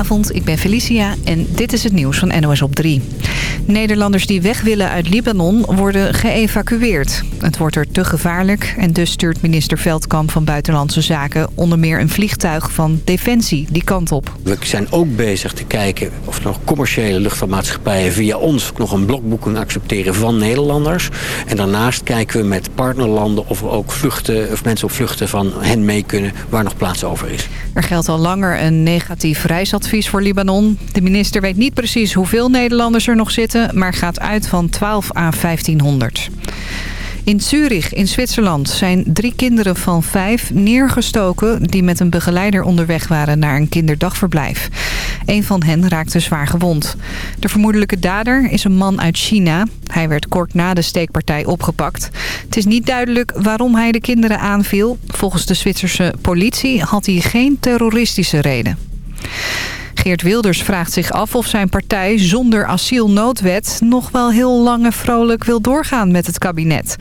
Goedenavond, ik ben Felicia en dit is het nieuws van NOS op 3. Nederlanders die weg willen uit Libanon worden geëvacueerd. Het wordt er te gevaarlijk en dus stuurt minister Veldkamp van Buitenlandse Zaken... onder meer een vliegtuig van Defensie die kant op. We zijn ook bezig te kijken of er nog commerciële luchtvaartmaatschappijen... via ons nog een blokboek kunnen accepteren van Nederlanders. En daarnaast kijken we met partnerlanden of we ook vluchten, of mensen op vluchten van hen mee kunnen... waar nog plaats over is. Er geldt al langer een negatief reisadvies voor Libanon. De minister weet niet precies hoeveel Nederlanders er nog zitten... maar gaat uit van 12 à 1500. In Zurich in Zwitserland zijn drie kinderen van vijf neergestoken... die met een begeleider onderweg waren naar een kinderdagverblijf. Een van hen raakte zwaar gewond. De vermoedelijke dader is een man uit China. Hij werd kort na de steekpartij opgepakt. Het is niet duidelijk waarom hij de kinderen aanviel. Volgens de Zwitserse politie had hij geen terroristische reden. Geert Wilders vraagt zich af of zijn partij zonder asielnoodwet... nog wel heel lang en vrolijk wil doorgaan met het kabinet.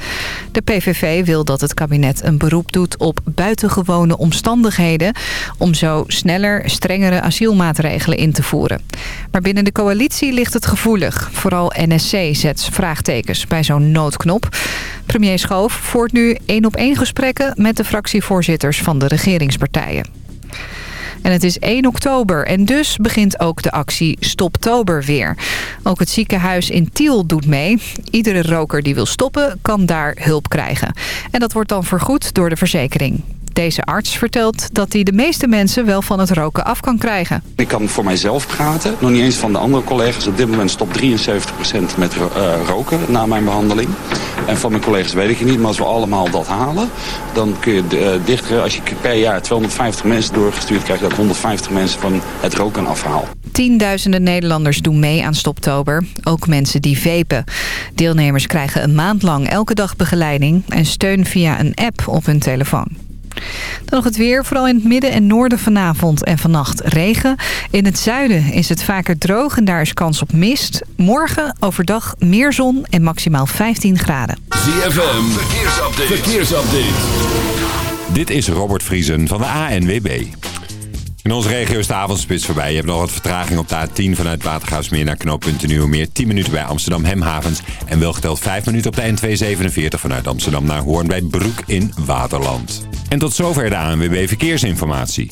De PVV wil dat het kabinet een beroep doet op buitengewone omstandigheden... om zo sneller strengere asielmaatregelen in te voeren. Maar binnen de coalitie ligt het gevoelig. Vooral NSC zet vraagtekens bij zo'n noodknop. Premier Schoof voert nu één op één gesprekken met de fractievoorzitters van de regeringspartijen. En het is 1 oktober en dus begint ook de actie Stoptober weer. Ook het ziekenhuis in Tiel doet mee. Iedere roker die wil stoppen kan daar hulp krijgen. En dat wordt dan vergoed door de verzekering. Deze arts vertelt dat hij de meeste mensen wel van het roken af kan krijgen. Ik kan voor mijzelf praten, nog niet eens van de andere collega's. Op dit moment stopt 73% met uh, roken na mijn behandeling. En van mijn collega's weet ik het niet, maar als we allemaal dat halen... dan kun je uh, dichter, als je per jaar 250 mensen doorgestuurd krijgt... dat 150 mensen van het roken afhaal. Tienduizenden Nederlanders doen mee aan Stoptober. Ook mensen die vapen. Deelnemers krijgen een maand lang elke dag begeleiding... en steun via een app op hun telefoon. Dan nog het weer. Vooral in het midden en noorden vanavond en vannacht regen. In het zuiden is het vaker droog en daar is kans op mist. Morgen overdag meer zon en maximaal 15 graden. ZFM, verkeersupdate. verkeersupdate. Dit is Robert Vriesen van de ANWB. In onze regio is de avondspits voorbij. Je hebt nog wat vertraging op de A10 vanuit Watergaasmeer naar knooppunt Nieuwemeer. 10 minuten bij Amsterdam Hemhavens. En wel geteld 5 minuten op de N247 vanuit Amsterdam naar Hoorn bij Broek in Waterland. En tot zover de ANWB Verkeersinformatie.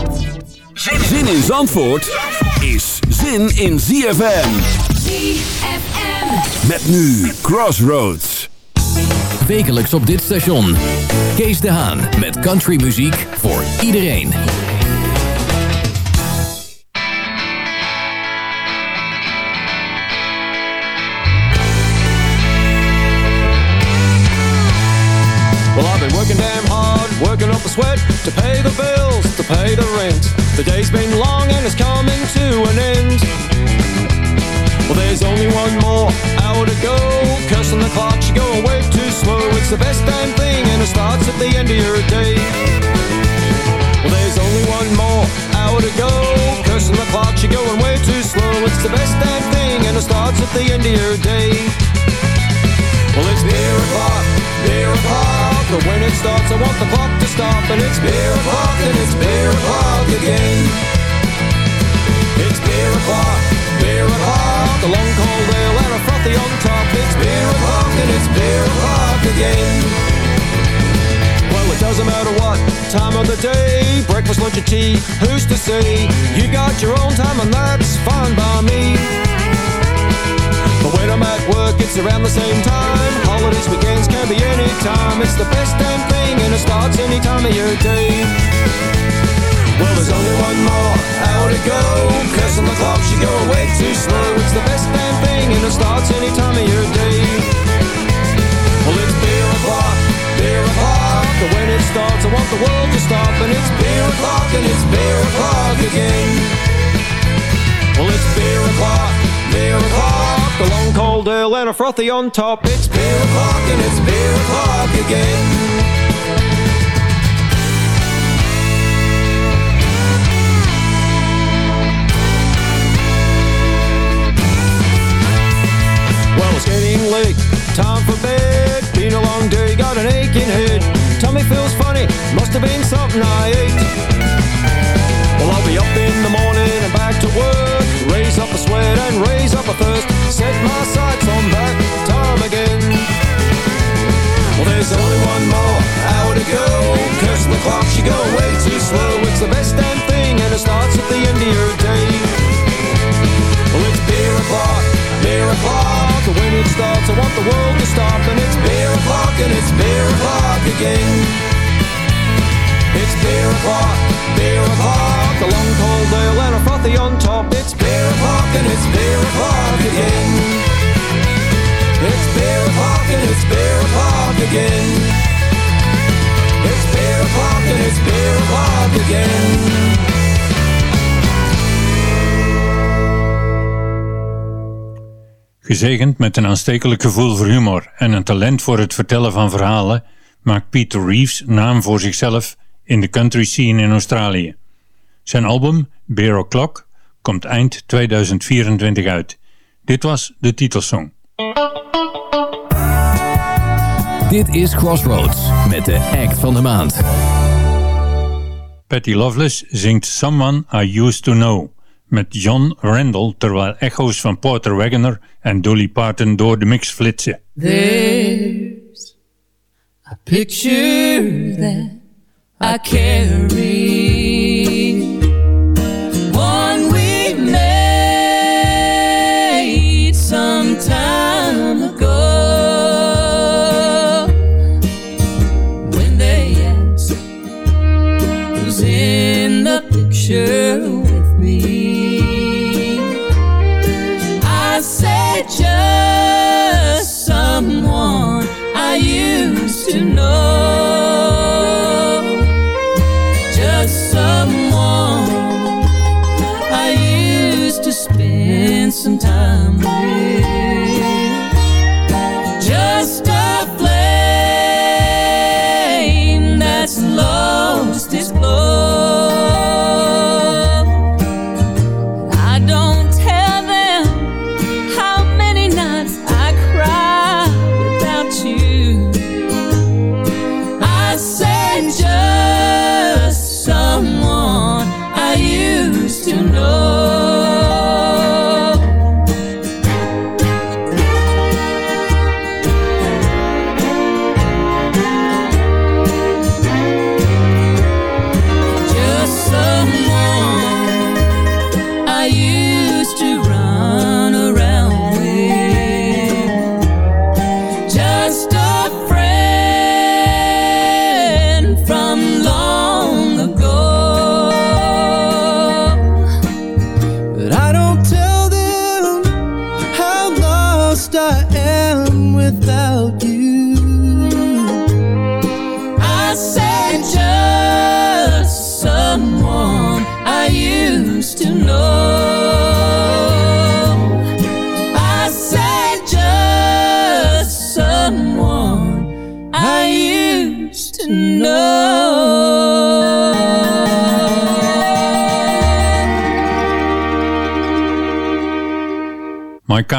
Zin in Zandvoort is zin in ZFM. ZFM. Met nu Crossroads. Wekelijks op dit station. Kees de Haan met countrymuziek voor iedereen. Well, I've been working damn hard, working up a sweat to pay the bills, to pay the. The day's been long and it's coming to an end. Well, there's only one more hour to go. Cursing the clock, you're going way too slow. It's the best damn thing and it starts at the end of your day. Well, there's only one more hour to go. Cursing the clock, you're going way too slow. It's the best damn thing and it starts at the end of your day. Well, it's beer o'clock, beer o'clock. But when it starts, I want the clock to stop. And it's beer o'clock, and it's beer o'clock again. It's beer o'clock, beer o'clock. A long cold ale and a frothy on top. It's beer o'clock, and it's beer o'clock again. Well, it doesn't matter what time of the day Breakfast, lunch, or tea, who's to say You got your own time and that's fine by me when I'm at work, it's around the same time. Holidays, weekends can be any time. It's the best damn thing, and it starts any time of your day. Well, there's only one more hour to go. Cause on the clock, she go way too slow. It's the best damn thing, and it starts any time of your day. Well, it's beer o'clock, beer o'clock. And when it starts, I want the world to stop. And it's beer o'clock, and it's beer o'clock again. Well, it's beer o'clock, beer o'clock and a frothy on top. It's beer o'clock and it's beer o'clock again. Well, it's getting late, time for bed. Been a long day, got an aching head. Tummy feels funny, must have been something I ate. Well, I'll be up in the morning and back to work. Raise up a sweat and raise up a thirst. Set my sights on Gezegend met een aanstekelijk gevoel voor humor en een talent voor het vertellen van verhalen maakt Peter Reeves naam voor zichzelf in de country scene in Australië. Zijn album Bear O'Clock komt eind 2024 uit. Dit was de titelsong. Dit is Crossroads met de act van de maand. Patty Loveless zingt Someone I Used to Know met John Randall terwijl echo's van Porter Wagoner en Dolly Parton door de mix flitsen. There's a picture that I carry. Some time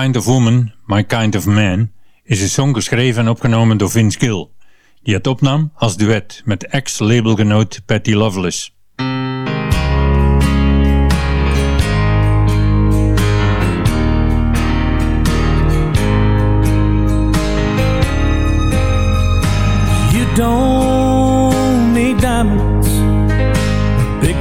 Kind of Woman, My Kind of Man is een song geschreven en opgenomen door Vince Gill, die het opnam als duet met ex-labelgenoot Patty Loveless. You don't need diamonds, big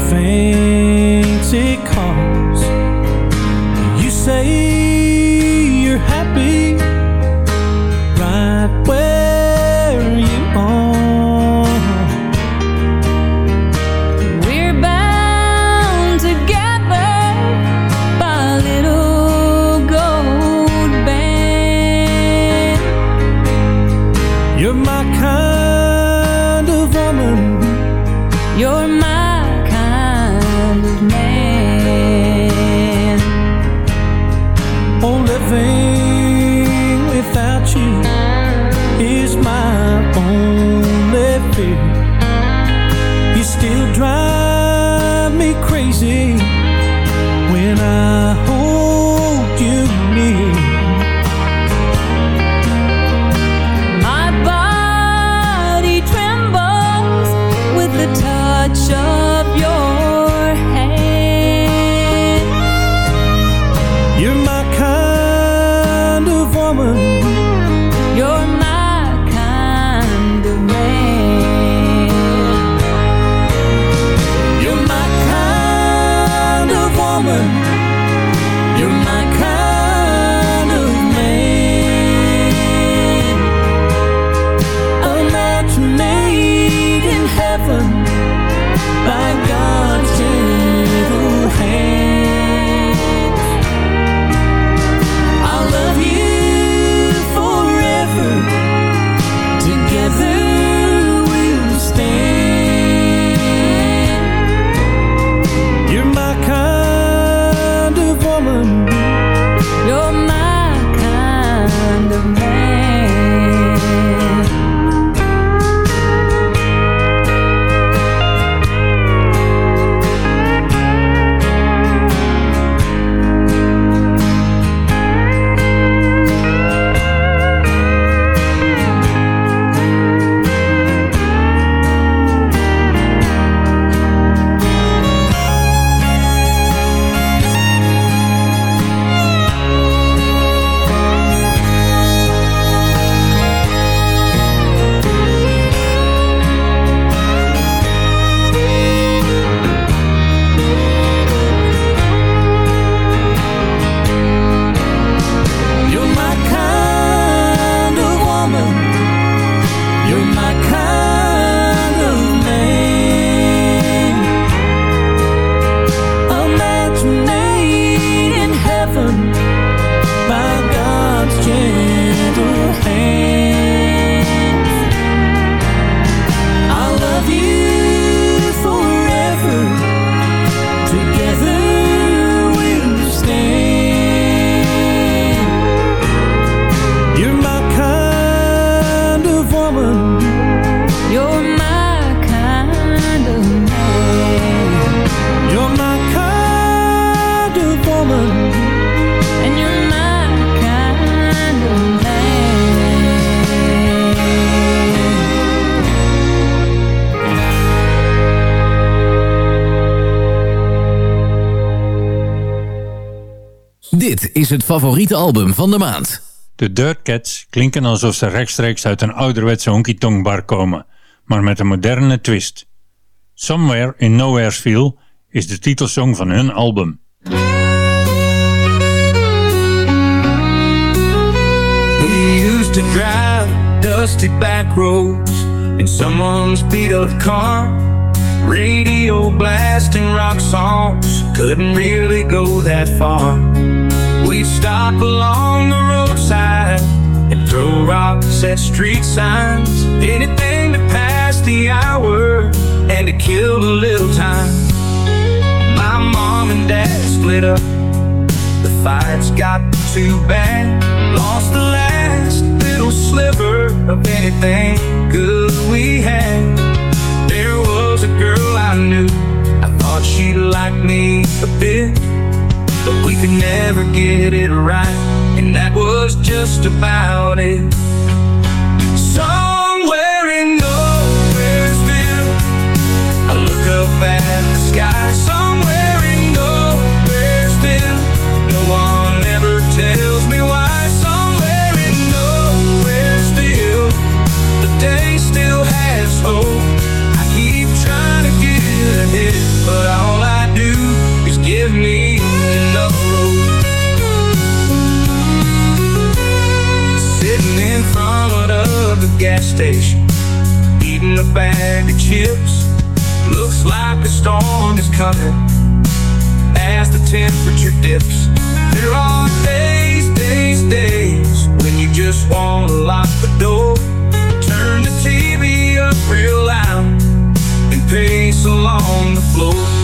het favoriete album van de maand. De Dirt Cats klinken alsof ze rechtstreeks uit een ouderwetse honky-tonk bar komen, maar met een moderne twist. Somewhere in Nowheresville is de titelsong van hun album. We used to drive dusty back roads in someone's beat up car. Radio blasting rock songs, couldn't really go that far. We'd stop along the roadside and throw rocks at street signs. Anything to pass the hour and to kill a little time. My mom and dad split up. The fights got too bad. Lost the last little sliver of anything good we had. There was a girl I knew. I thought she liked me a bit. But we could never get it right. And that was just about it. Somewhere in Nowheresville, I look up at the sky. Gas station, eating a bag of chips. Looks like a storm is coming as the temperature dips. There are days, days, days when you just want to lock the door. Turn the TV up real loud and pace along the floor.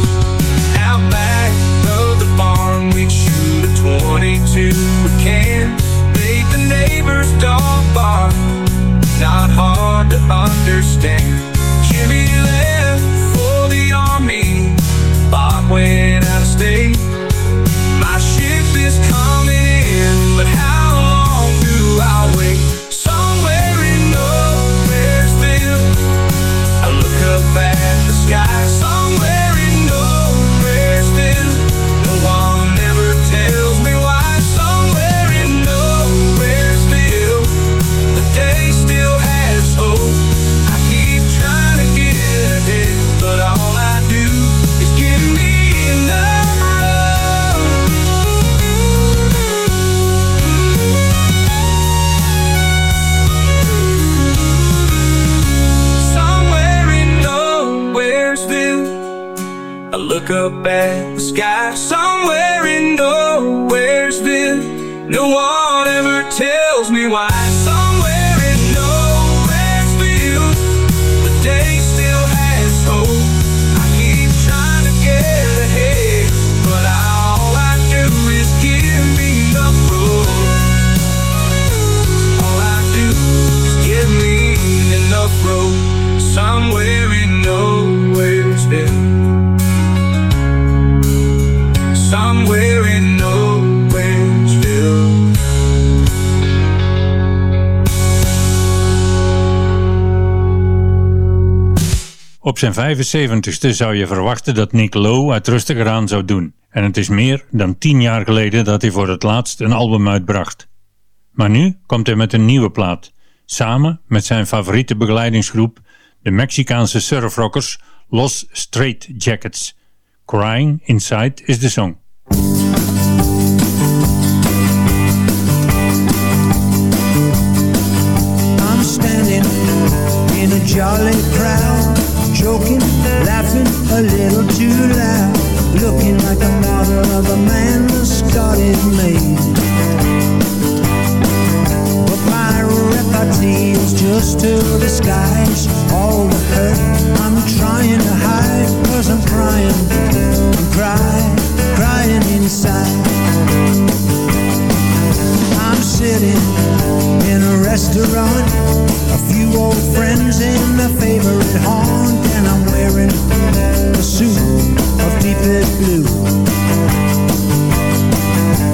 Op zijn 75ste zou je verwachten dat Nick Lowe het rustiger aan zou doen. En het is meer dan 10 jaar geleden dat hij voor het laatst een album uitbracht. Maar nu komt hij met een nieuwe plaat. Samen met zijn favoriete begeleidingsgroep, de Mexicaanse surfrockers Los Straight Jackets. Crying Inside is de song. I'm standing in a jolly crowd, joking, laughing a little too loud, looking like a model of a man that's got it made. But my repartee is just to the skies, all the hurt I'm trying to hide, cause I'm crying, I'm crying, crying inside. I'm sitting in a restaurant, a few old friends in a favorite haunt, in pursuit of deepest blue.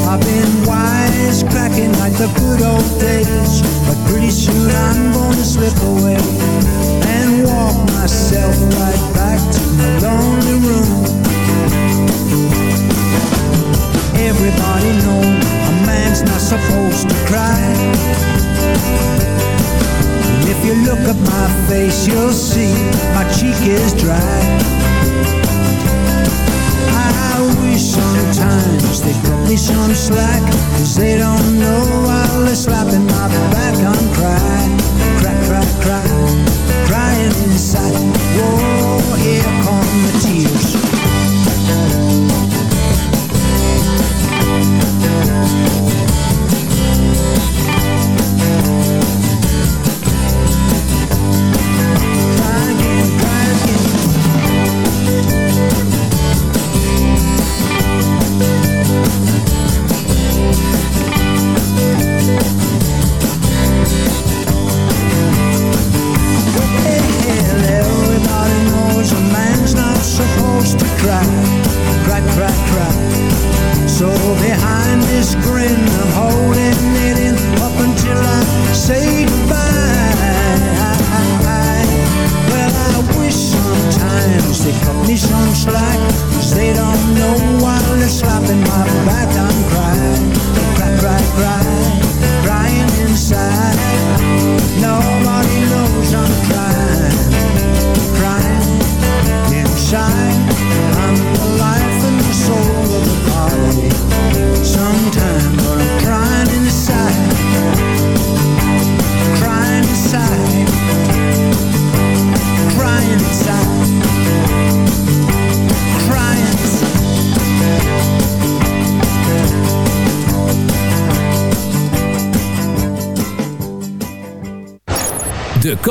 I've been wisecracking like the good old days, but pretty soon I'm gonna slip away and walk myself right back to my lonely room. Everybody knows a man's not supposed to cry. And if you look at my face, you'll see my cheek is dry. I wish sometimes they'd cut me some slack, cause they don't know while they're slapping my back. I'm crying, cry, cry, crying inside. Whoa, here come the tears. Thank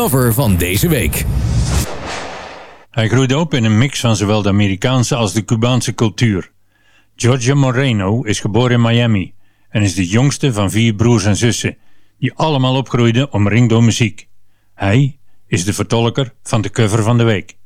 cover van deze week. Hij groeide op in een mix van zowel de Amerikaanse als de Cubaanse cultuur. Georgia Moreno is geboren in Miami en is de jongste van vier broers en zussen, die allemaal opgroeiden omringd door muziek. Hij is de vertolker van de cover van de week.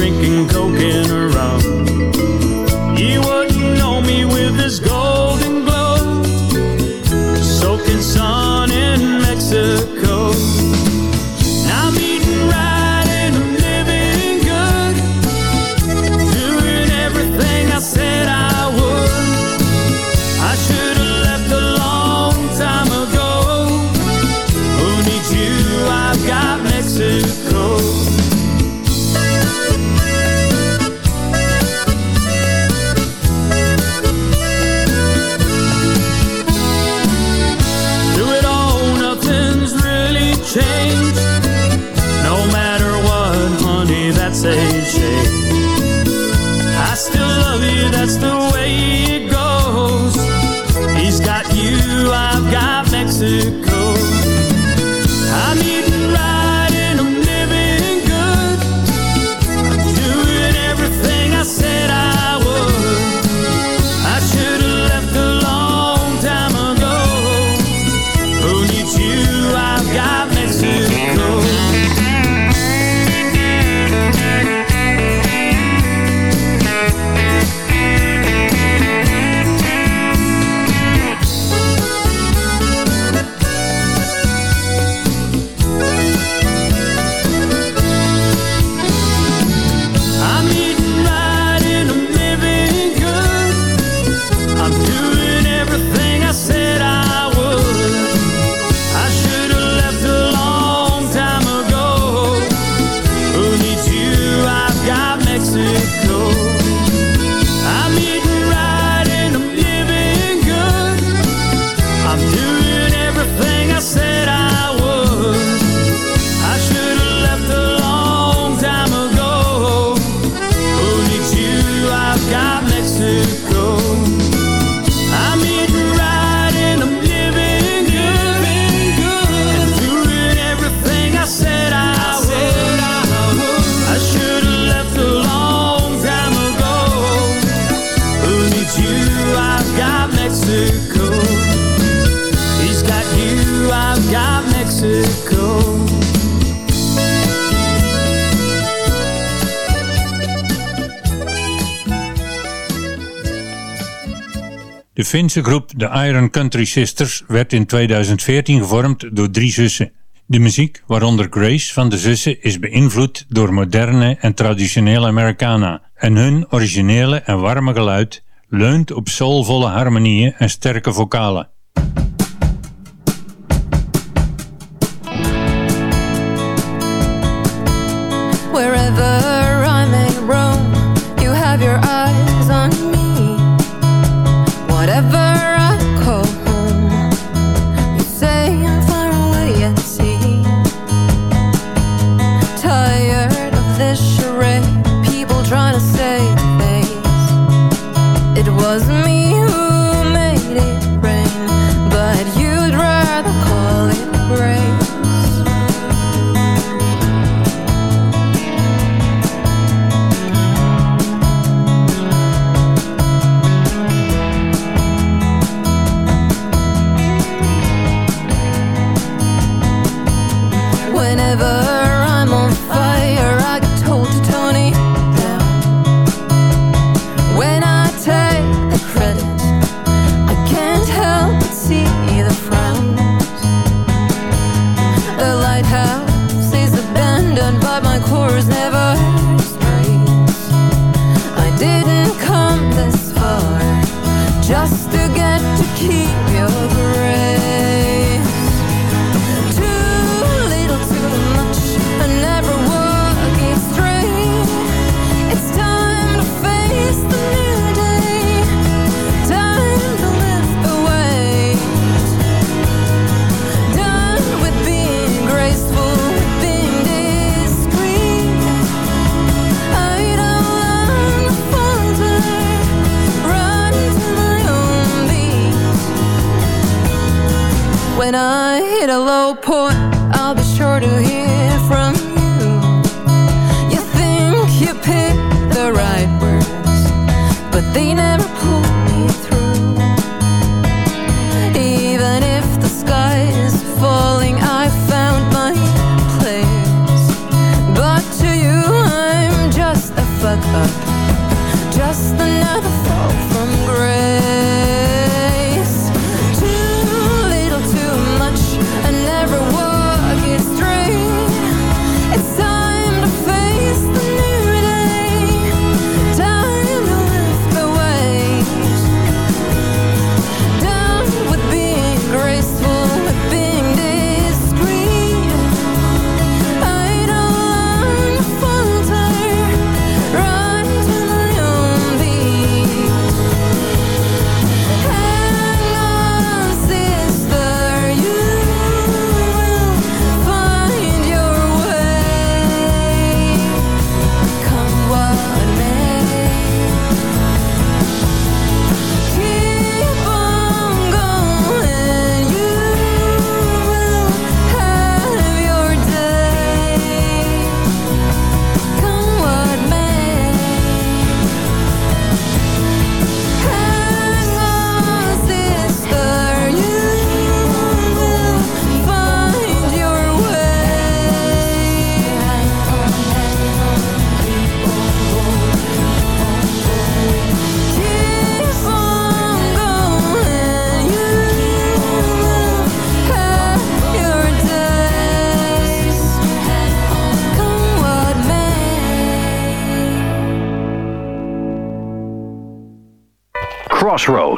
drinking coke and Finse groep de Iron Country Sisters werd in 2014 gevormd door drie zussen. De muziek, waaronder Grace van de zussen, is beïnvloed door moderne en traditionele Americana en hun originele en warme geluid leunt op soulvolle harmonieën en sterke vocalen.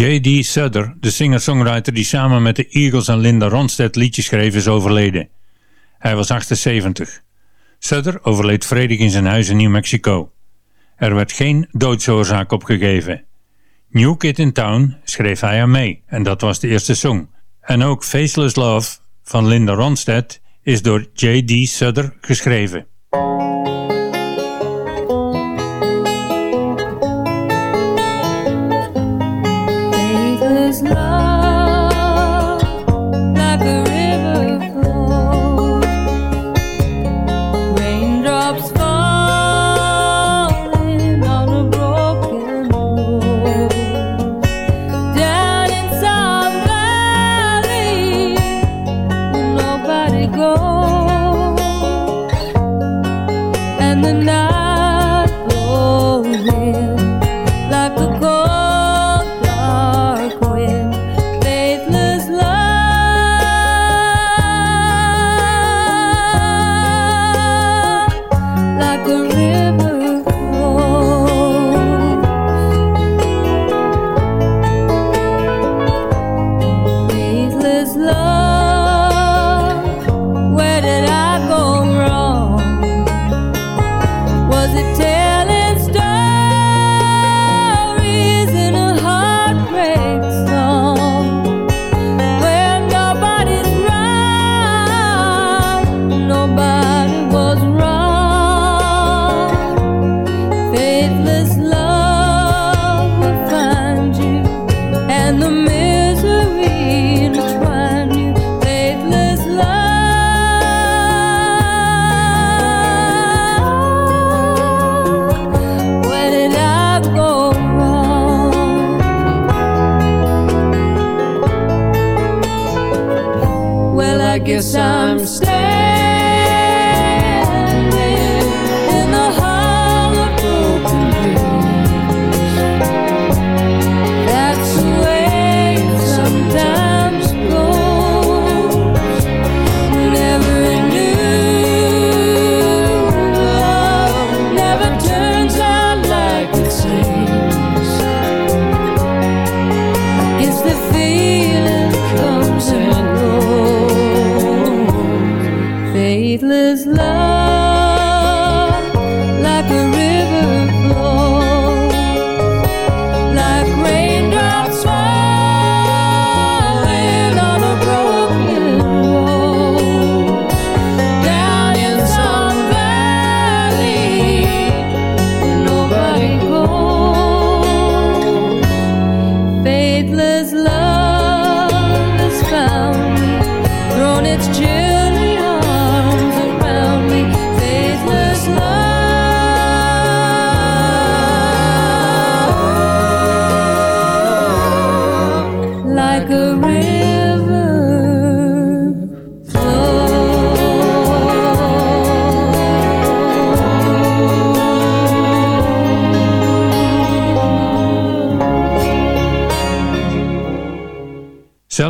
J.D. Sutter, de singer-songwriter die samen met de Eagles en Linda Ronstadt liedjes schreef, is overleden. Hij was 78. Sutter overleed vredig in zijn huis in New Mexico. Er werd geen doodsoorzaak opgegeven. New Kid in Town schreef hij aan mee en dat was de eerste song. En ook Faceless Love van Linda Ronstadt is door J.D. Sutter geschreven.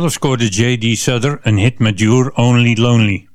Zelf scoorde J.D. Sutter een hit met Only Lonely.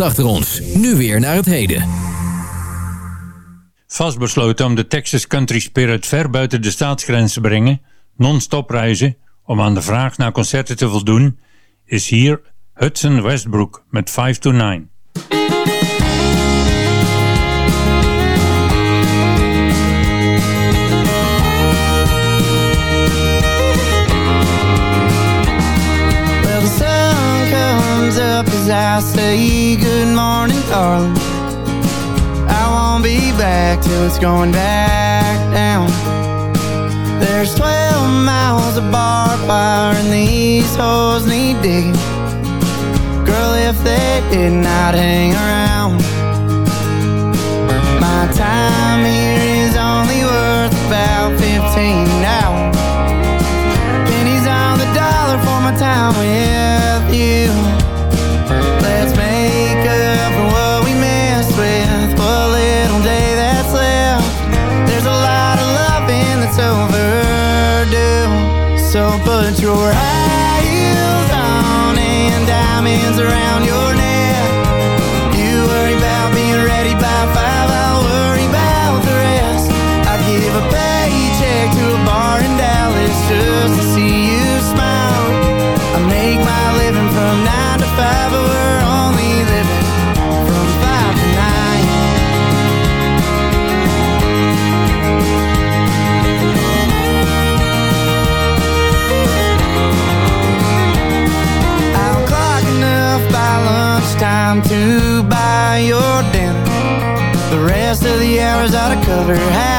Achter ons. Nu weer naar het heden. Vastbesloten om de Texas Country Spirit ver buiten de staatsgrens te brengen, non-stop reizen, om aan de vraag naar concerten te voldoen, is hier Hudson Westbrook met 5 to 9. I say good morning, darling. I won't be back till it's going back down. There's 12 miles of barbed wire and these holes need digging. Girl, if they did not hang around, my time here is only worth about 15 now. Pennies on the dollar for my time with put your high heels on and diamonds around Never had.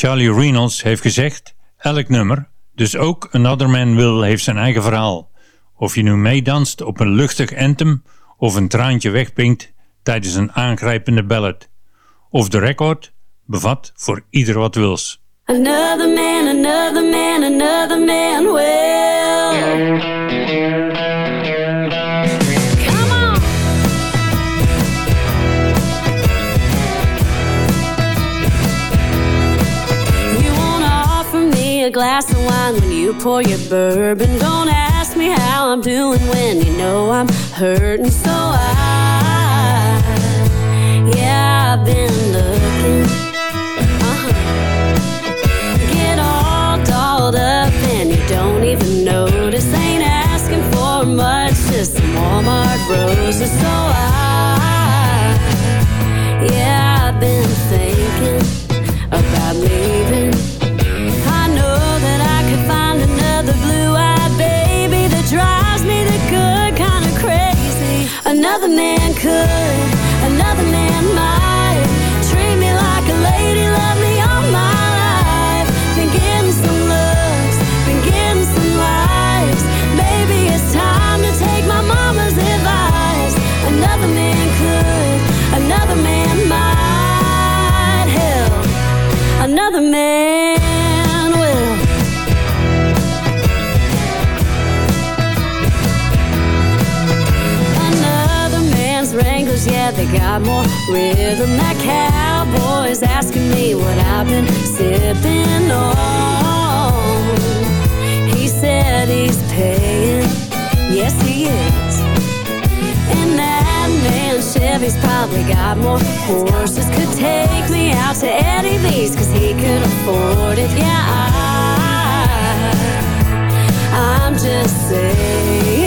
Charlie Reynolds heeft gezegd, elk nummer, dus ook Another Man Will heeft zijn eigen verhaal. Of je nu meedanst op een luchtig anthem of een traantje wegpinkt tijdens een aangrijpende ballad. Of de record bevat voor ieder wat wils. Another man, another man, another man will. Glass of wine when you pour your bourbon. Don't ask me how I'm doing when you know I'm hurting so I. Yeah, I've been looking. Uh-huh get all dolled up and you don't even notice. Ain't asking for much, just some Walmart roses. So I, yeah, I've been thinking about leaving. Another man could, got more rhythm. than cowboy's asking me what I've been sipping on. He said he's paying. Yes, he is. And that man Chevy's probably got more horses. Could take me out to Eddie V's, he could afford it. Yeah, I, I'm just saying.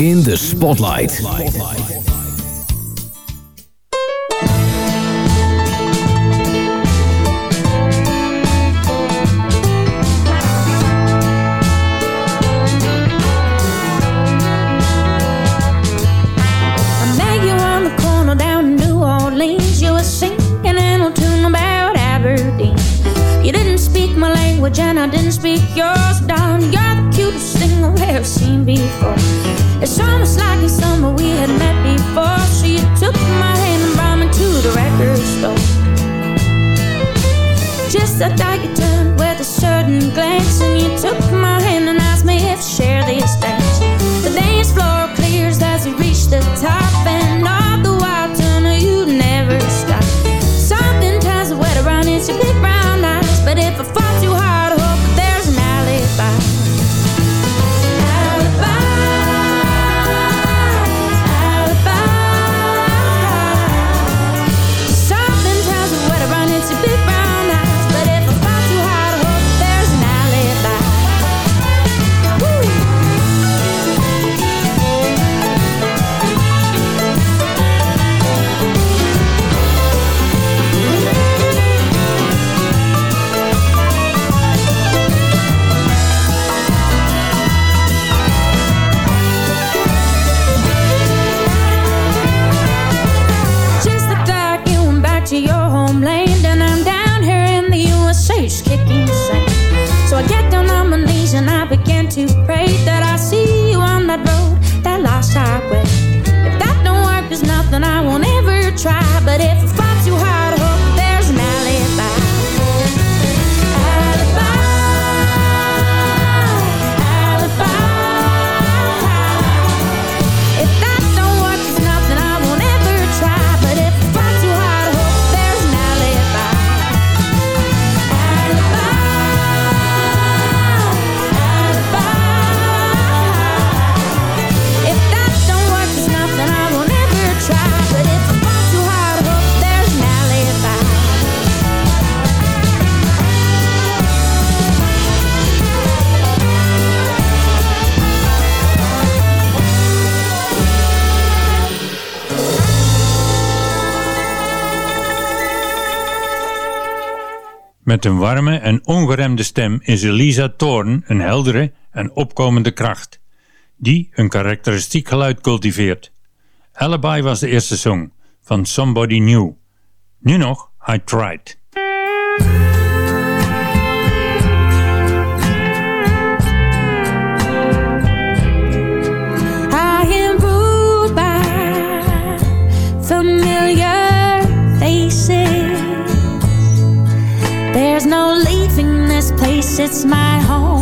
In the Spotlight. Spotlight. Met een warme en ongeremde stem is Elisa Thorn een heldere en opkomende kracht, die een karakteristiek geluid cultiveert. Alibi was de eerste song, van Somebody New. Nu nog I Tried. it's my home.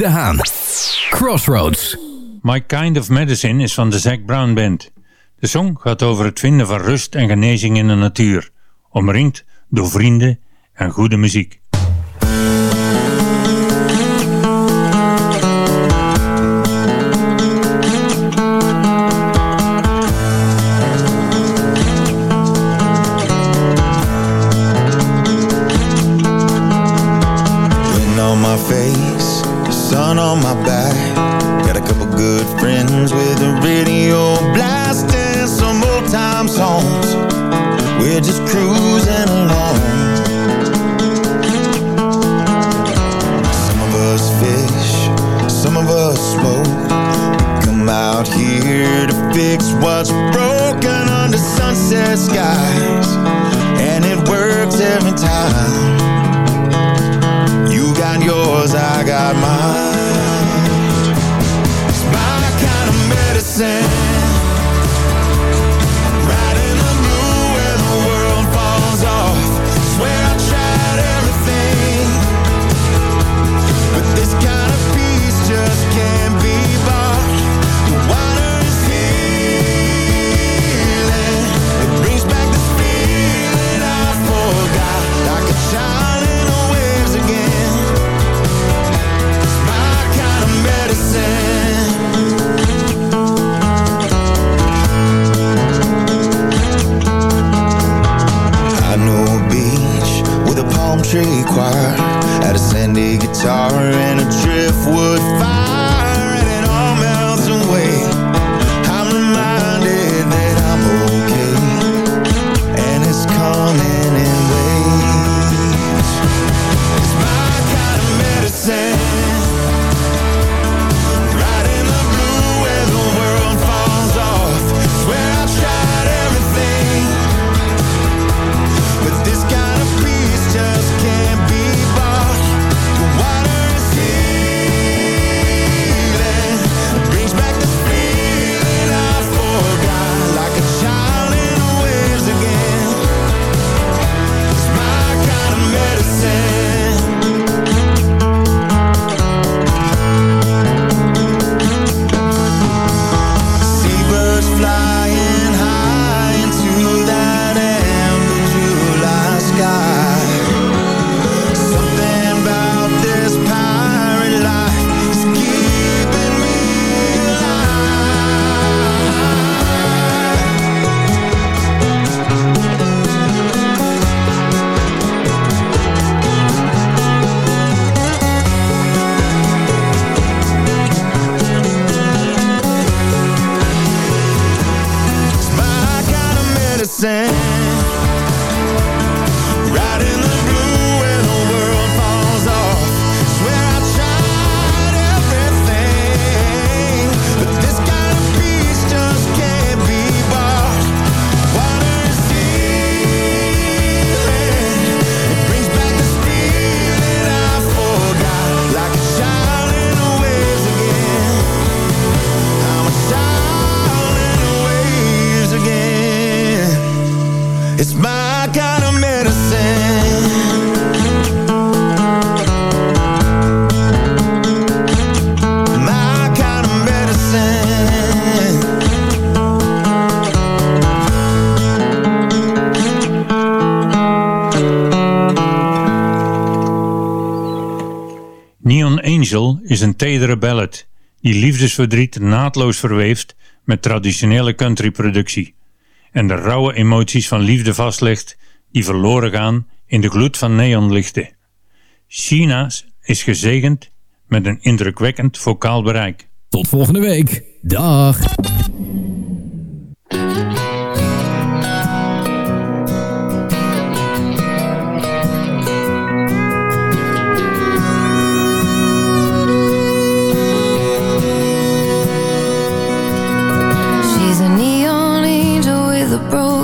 de Haan. Crossroads. My Kind of Medicine is van de Zac Brown Band. De song gaat over het vinden van rust en genezing in de natuur. Omringd door vrienden en goede muziek. choir. Is een tedere ballad die liefdesverdriet naadloos verweeft met traditionele countryproductie en de rauwe emoties van liefde vastlegt die verloren gaan in de gloed van neonlichten. China is gezegend met een indrukwekkend vocaal bereik. Tot volgende week. Dag.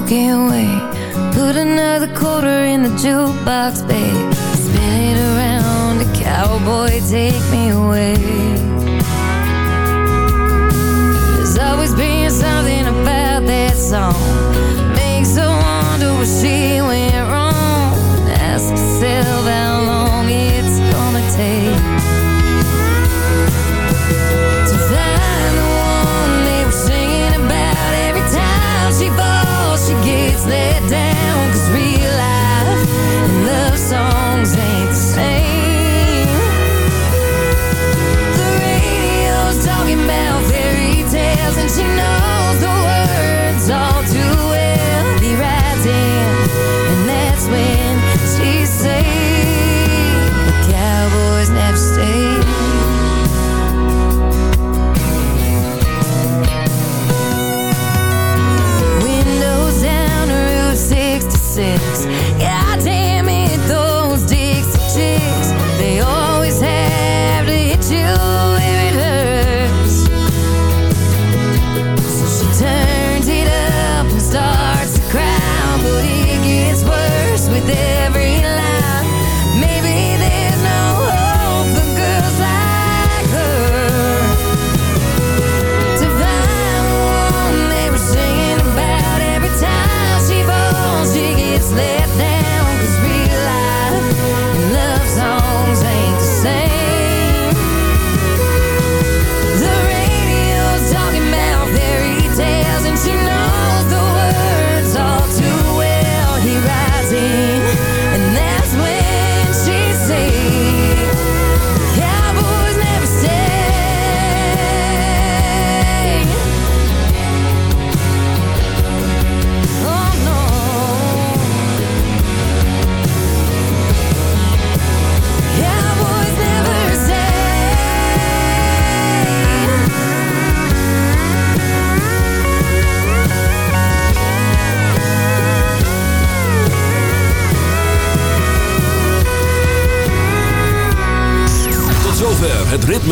Broken wing. Put another quarter in the jukebox, babe. Spin it around, a cowboy, take me away. There's always been something about that song. Makes her wonder where she since you know.